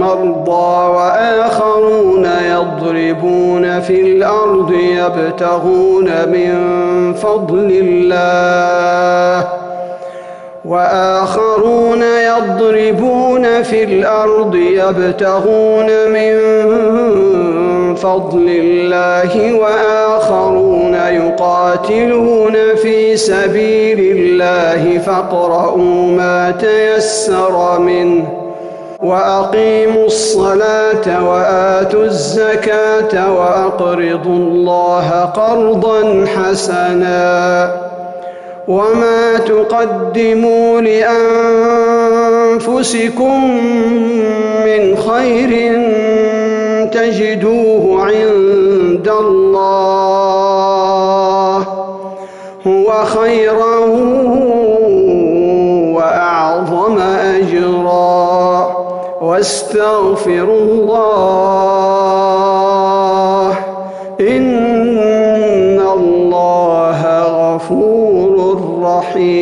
مرضى وآخرون يضربون في الأرض يبتغون من فضل الله وآخرون يضربون في الأرض يبتغون من فضل الله وآخرون يقاتلون في سبيل الله فاقرؤوا ما تيسر منه وأقيموا الصلاة وآتوا الزكاة وأقرضوا الله قرضا حسنا وما تقدموا لأنفسكم من خير تجدوه عند الله هو خيرا واستغفروا الله. إن الله غفور رحيم.